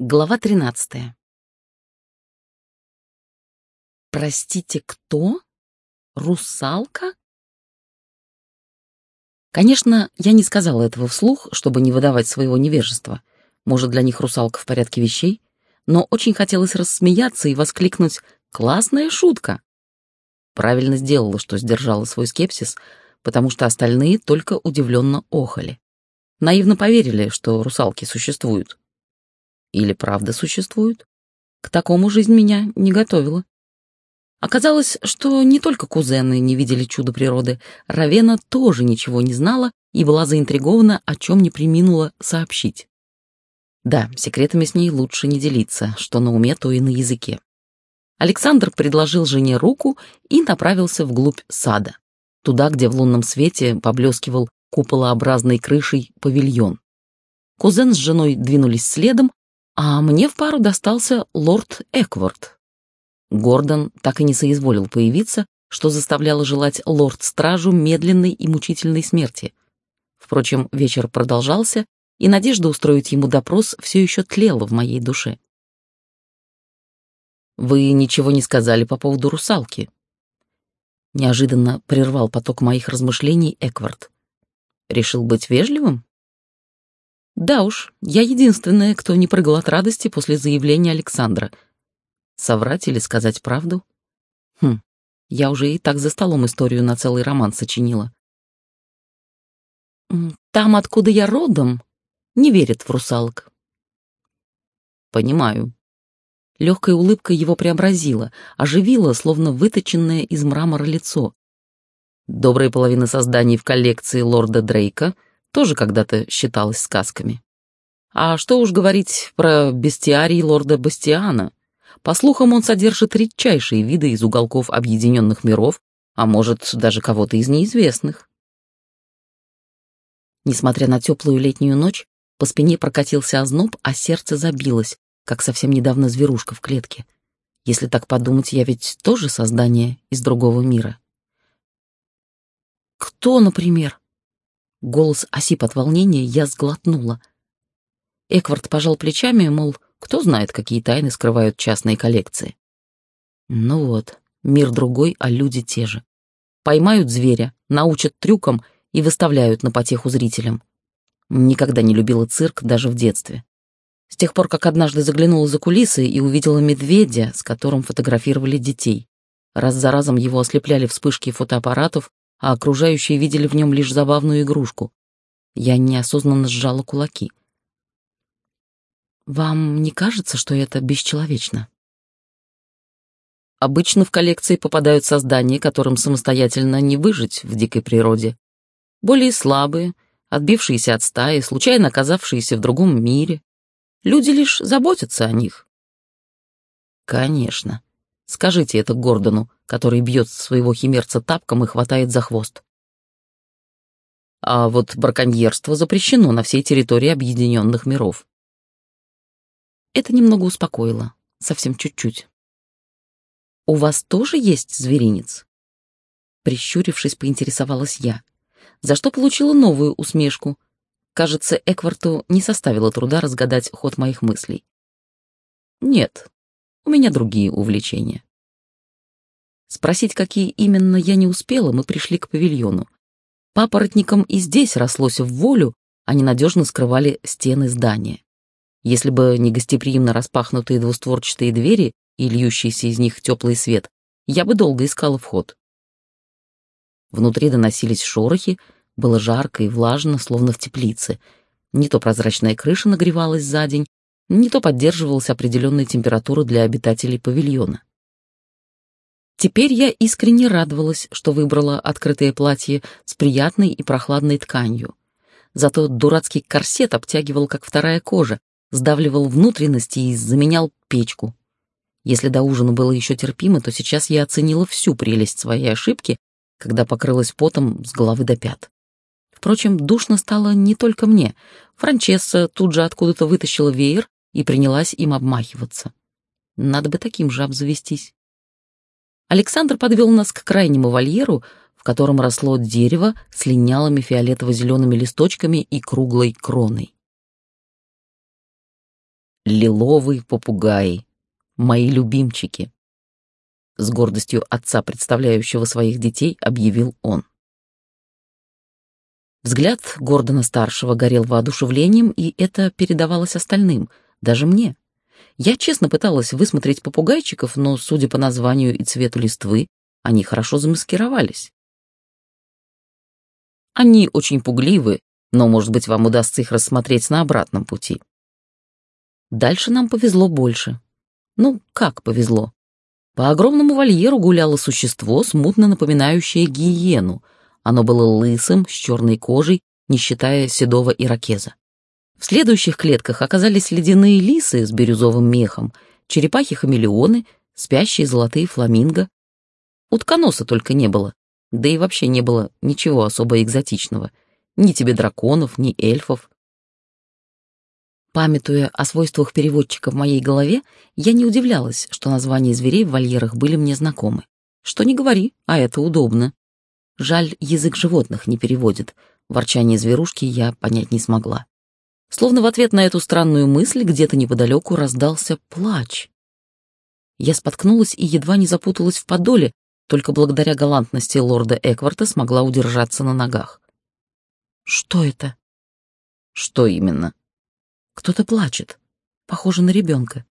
Глава 13. Простите, кто? Русалка? Конечно, я не сказала этого вслух, чтобы не выдавать своего невежества. Может, для них русалка в порядке вещей? Но очень хотелось рассмеяться и воскликнуть «Классная шутка!». Правильно сделала, что сдержала свой скепсис, потому что остальные только удивленно охали. Наивно поверили, что русалки существуют. Или правда существуют? К такому жизнь меня не готовила. Оказалось, что не только кузены не видели чудо природы, Равена тоже ничего не знала и была заинтригована, о чем не приминула сообщить. Да, секретами с ней лучше не делиться, что на уме, то и на языке. Александр предложил жене руку и направился вглубь сада, туда, где в лунном свете поблескивал куполообразной крышей павильон. Кузен с женой двинулись следом, а мне в пару достался лорд Экворд. Гордон так и не соизволил появиться, что заставляло желать лорд-стражу медленной и мучительной смерти. Впрочем, вечер продолжался, и надежда устроить ему допрос все еще тлела в моей душе. «Вы ничего не сказали по поводу русалки?» Неожиданно прервал поток моих размышлений Эквард. «Решил быть вежливым?» Да уж, я единственная, кто не прыгал от радости после заявления Александра. Соврать или сказать правду? Хм, я уже и так за столом историю на целый роман сочинила. Там, откуда я родом, не верят в русалок. Понимаю. Легкая улыбка его преобразила, оживила, словно выточенное из мрамора лицо. Добрая половина созданий в коллекции лорда Дрейка — тоже когда-то считалось сказками. А что уж говорить про бестиарий лорда Бастиана. По слухам, он содержит редчайшие виды из уголков объединенных миров, а может, даже кого-то из неизвестных. Несмотря на теплую летнюю ночь, по спине прокатился озноб, а сердце забилось, как совсем недавно зверушка в клетке. Если так подумать, я ведь тоже создание из другого мира. Кто, например? Голос осип от волнения, я сглотнула. Эквард пожал плечами, мол, кто знает, какие тайны скрывают частные коллекции. Ну вот, мир другой, а люди те же. Поймают зверя, научат трюкам и выставляют на потеху зрителям. Никогда не любила цирк даже в детстве. С тех пор, как однажды заглянула за кулисы и увидела медведя, с которым фотографировали детей. Раз за разом его ослепляли вспышки фотоаппаратов, а окружающие видели в нем лишь забавную игрушку. Я неосознанно сжала кулаки. «Вам не кажется, что это бесчеловечно?» Обычно в коллекции попадают создания, которым самостоятельно не выжить в дикой природе. Более слабые, отбившиеся от стаи, случайно оказавшиеся в другом мире. Люди лишь заботятся о них. Конечно. Скажите это Гордону, который бьет своего химерца тапком и хватает за хвост. А вот браконьерство запрещено на всей территории объединенных миров. Это немного успокоило, совсем чуть-чуть. «У вас тоже есть зверинец?» Прищурившись, поинтересовалась я, за что получила новую усмешку. Кажется, Экварту не составило труда разгадать ход моих мыслей. «Нет, у меня другие увлечения. Спросить, какие именно я не успела, мы пришли к павильону. Папоротникам и здесь рослось в волю, они надежно скрывали стены здания. Если бы не гостеприимно распахнутые двустворчатые двери и льющийся из них теплый свет, я бы долго искала вход. Внутри доносились шорохи, было жарко и влажно, словно в теплице. Не то прозрачная крыша нагревалась за день, не то поддерживалась определенная температура для обитателей павильона. Теперь я искренне радовалась, что выбрала открытое платье с приятной и прохладной тканью. Зато дурацкий корсет обтягивал, как вторая кожа, сдавливал внутренности и заменял печку. Если до ужина было еще терпимо, то сейчас я оценила всю прелесть своей ошибки, когда покрылась потом с головы до пят. Впрочем, душно стало не только мне. Франчесса тут же откуда-то вытащила веер и принялась им обмахиваться. Надо бы таким же обзавестись. Александр подвел нас к крайнему вольеру, в котором росло дерево с линялыми фиолетово-зелеными листочками и круглой кроной. Лиловые попугаи, мои любимчики. С гордостью отца, представляющего своих детей, объявил он. Взгляд Гордона-старшего горел воодушевлением, и это передавалось остальным, даже мне. Я честно пыталась высмотреть попугайчиков, но, судя по названию и цвету листвы, они хорошо замаскировались. Они очень пугливы, но, может быть, вам удастся их рассмотреть на обратном пути. Дальше нам повезло больше. Ну, как повезло? По огромному вольеру гуляло существо, смутно напоминающее гиену. Оно было лысым, с черной кожей, не считая седого иракеза. В следующих клетках оказались ледяные лисы с бирюзовым мехом, черепахи-хамелеоны, спящие золотые фламинго. Утконоса только не было, да и вообще не было ничего особо экзотичного. Ни тебе драконов, ни эльфов. Памятуя о свойствах переводчика в моей голове, я не удивлялась, что названия зверей в вольерах были мне знакомы. Что не говори, а это удобно. Жаль, язык животных не переводит. Ворчание зверушки я понять не смогла. Словно в ответ на эту странную мысль где-то неподалеку раздался плач. Я споткнулась и едва не запуталась в подоле, только благодаря галантности лорда Экварта смогла удержаться на ногах. «Что это?» «Что именно?» «Кто-то плачет. Похоже на ребенка».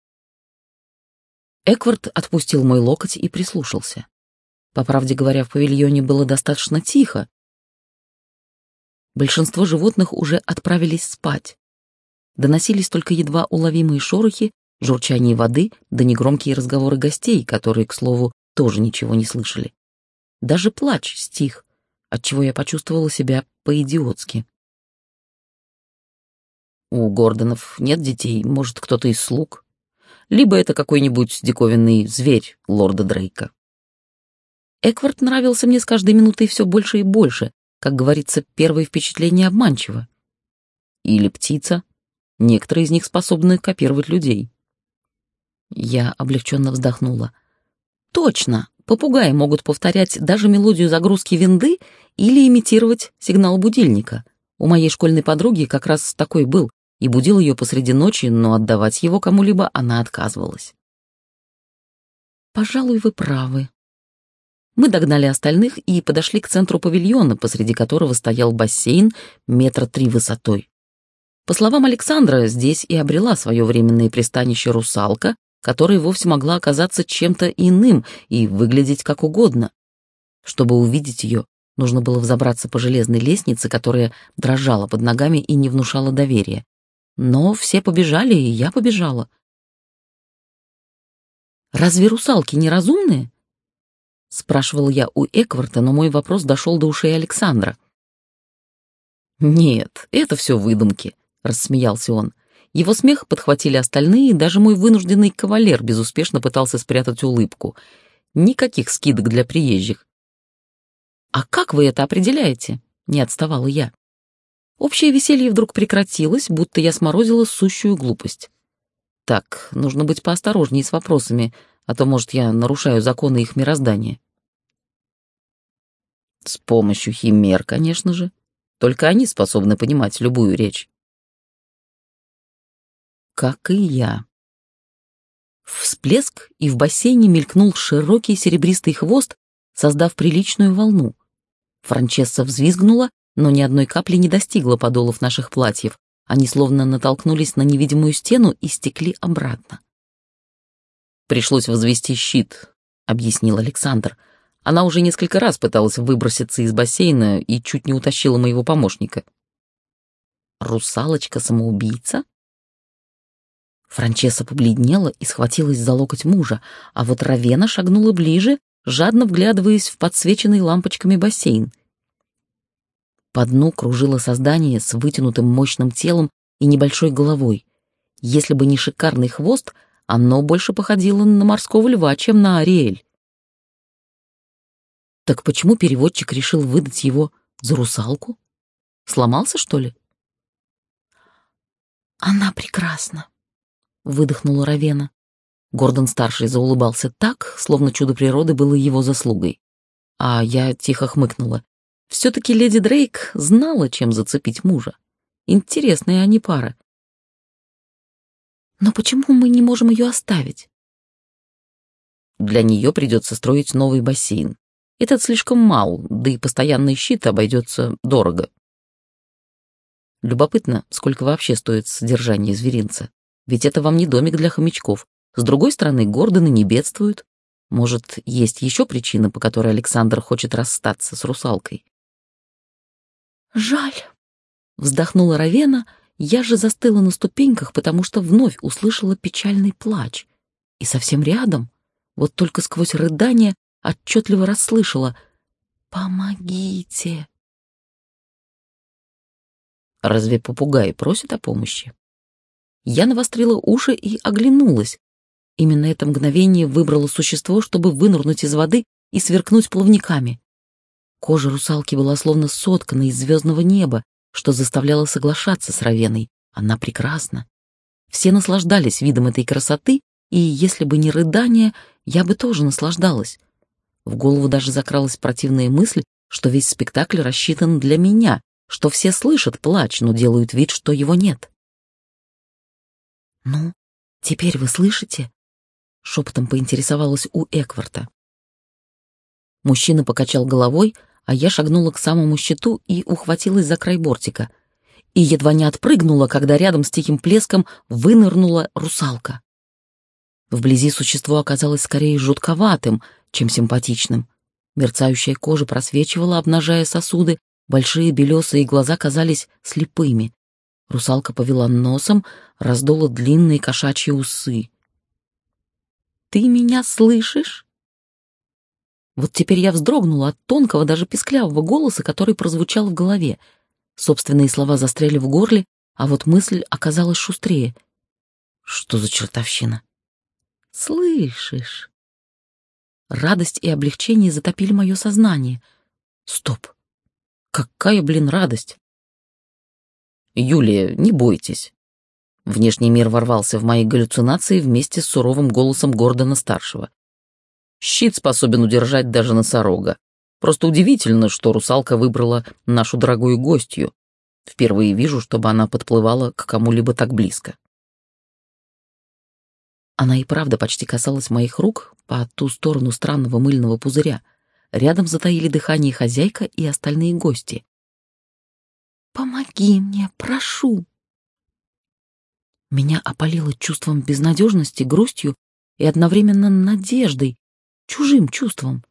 Эквард отпустил мой локоть и прислушался. По правде говоря, в павильоне было достаточно тихо. Большинство животных уже отправились спать. Доносились только едва уловимые шорохи, журчание воды да негромкие разговоры гостей, которые, к слову, тоже ничего не слышали. Даже плач стих, отчего я почувствовала себя по-идиотски. У Гордонов нет детей, может, кто-то из слуг. Либо это какой-нибудь диковинный зверь лорда Дрейка. Эквард нравился мне с каждой минутой все больше и больше. Как говорится, первое впечатление обманчиво. Или птица, Некоторые из них способны копировать людей. Я облегченно вздохнула. Точно, попугаи могут повторять даже мелодию загрузки винды или имитировать сигнал будильника. У моей школьной подруги как раз такой был, и будил ее посреди ночи, но отдавать его кому-либо она отказывалась. Пожалуй, вы правы. Мы догнали остальных и подошли к центру павильона, посреди которого стоял бассейн метра три высотой. По словам Александра, здесь и обрела свое временное пристанище русалка, которая вовсе могла оказаться чем-то иным и выглядеть как угодно. Чтобы увидеть ее, нужно было взобраться по железной лестнице, которая дрожала под ногами и не внушала доверия. Но все побежали, и я побежала. «Разве русалки неразумные?» — спрашивал я у Экварта, но мой вопрос дошел до ушей Александра. «Нет, это все выдумки», рассмеялся он. Его смех подхватили остальные, даже мой вынужденный кавалер безуспешно пытался спрятать улыбку. Никаких скидок для приезжих. «А как вы это определяете?» — не отставала я. Общее веселье вдруг прекратилось, будто я сморозила сущую глупость. Так, нужно быть поосторожнее с вопросами, а то, может, я нарушаю законы их мироздания. С помощью химер, конечно же. Только они способны понимать любую речь как и я. Всплеск, и в бассейне мелькнул широкий серебристый хвост, создав приличную волну. Франчесса взвизгнула, но ни одной капли не достигла подолов наших платьев. Они словно натолкнулись на невидимую стену и стекли обратно. «Пришлось возвести щит», — объяснил Александр. Она уже несколько раз пыталась выброситься из бассейна и чуть не утащила моего помощника. «Русалочка-самоубийца?» Франчеса побледнела и схватилась за локоть мужа, а вот Равена шагнула ближе, жадно вглядываясь в подсвеченный лампочками бассейн. По дну кружило создание с вытянутым мощным телом и небольшой головой. Если бы не шикарный хвост, оно больше походило на морского льва, чем на Ариэль. Так почему переводчик решил выдать его за русалку? Сломался, что ли? «Она прекрасна», выдохнула Равена. Гордон-старший заулыбался так, словно чудо природы было его заслугой. А я тихо хмыкнула. Все-таки леди Дрейк знала, чем зацепить мужа. Интересная они пара. Но почему мы не можем ее оставить? Для нее придется строить новый бассейн. Этот слишком мал, да и постоянный щит обойдется дорого. Любопытно, сколько вообще стоит содержание зверинца. Ведь это вам не домик для хомячков. С другой стороны, Гордоны не бедствуют. Может, есть еще причина, по которой Александр хочет расстаться с русалкой? «Жаль», — вздохнула Равена, я же застыла на ступеньках, потому что вновь услышала печальный плач. И совсем рядом, вот только сквозь рыдание, отчетливо расслышала «Помогите!» Разве попугай просит о помощи? Я навострила уши и оглянулась. Именно это мгновение выбрало существо, чтобы вынырнуть из воды и сверкнуть плавниками. Кожа русалки была словно соткана из звездного неба, что заставляло соглашаться с Равеной. Она прекрасна. Все наслаждались видом этой красоты, и если бы не рыдание, я бы тоже наслаждалась. В голову даже закралась противная мысль, что весь спектакль рассчитан для меня, что все слышат плач, но делают вид, что его нет. «Ну, теперь вы слышите?» — шепотом поинтересовалась у Экварта. Мужчина покачал головой, а я шагнула к самому щиту и ухватилась за край бортика. И едва не отпрыгнула, когда рядом с тихим плеском вынырнула русалка. Вблизи существо оказалось скорее жутковатым, чем симпатичным. Мерцающая кожа просвечивала, обнажая сосуды, большие белесые глаза казались слепыми. Русалка повела носом, раздула длинные кошачьи усы. «Ты меня слышишь?» Вот теперь я вздрогнула от тонкого, даже писклявого голоса, который прозвучал в голове. Собственные слова застряли в горле, а вот мысль оказалась шустрее. Что за чертовщина? «Слышишь?» Радость и облегчение затопили мое сознание. Стоп. Какая, блин, радость? Юлия, не бойтесь. Внешний мир ворвался в мои галлюцинации вместе с суровым голосом Гордона-старшего. Щит способен удержать даже носорога. Просто удивительно, что русалка выбрала нашу дорогую гостью. Впервые вижу, чтобы она подплывала к кому-либо так близко. Она и правда почти касалась моих рук по ту сторону странного мыльного пузыря. Рядом затаили дыхание хозяйка и остальные гости. «Помоги мне, прошу!» Меня опалило чувством безнадежности, грустью и одновременно надеждой, чужим чувством.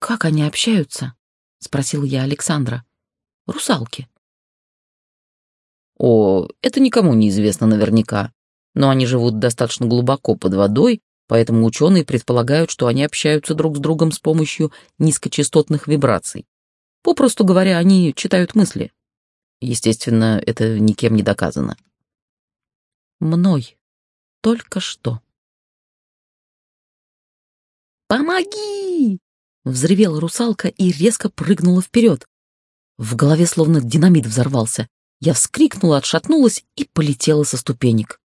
«Как они общаются?» — спросил я Александра. «Русалки». О, это никому не известно наверняка, но они живут достаточно глубоко под водой, поэтому ученые предполагают, что они общаются друг с другом с помощью низкочастотных вибраций. Попросту говоря, они читают мысли. Естественно, это никем не доказано. Мной. Только что. «Помоги!» — взревела русалка и резко прыгнула вперед. В голове словно динамит взорвался. Я вскрикнула, отшатнулась и полетела со ступенек.